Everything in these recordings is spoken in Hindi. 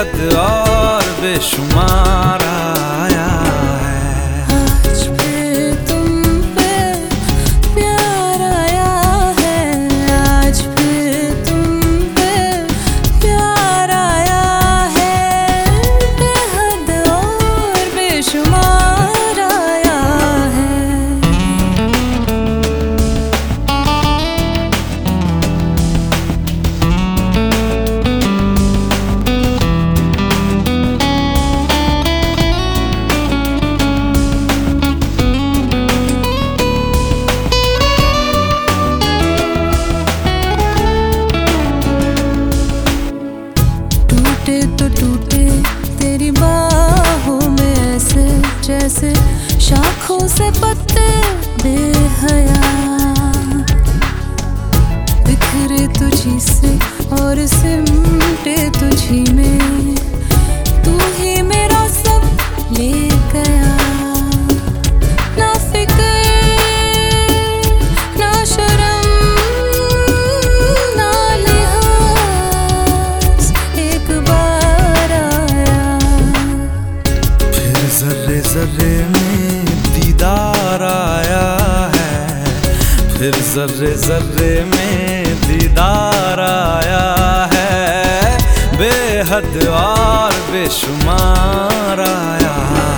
הדואר ושומר पत्ते बेहया। बिखरे तुझी से और सिमटे तुझी में। तू ही मेरा सब ले जर्रे जर्रे में दीदार आया है। बेहद और बेशुमार आया। है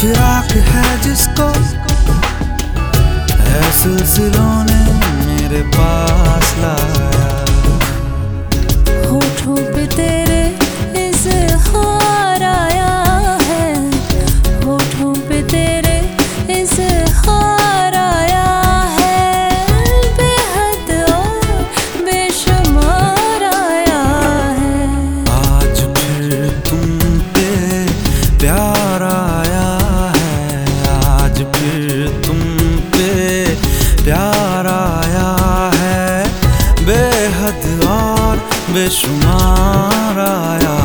फिराक है जिसको है सिलसिलों ने मेरे पास बेशुमार आया।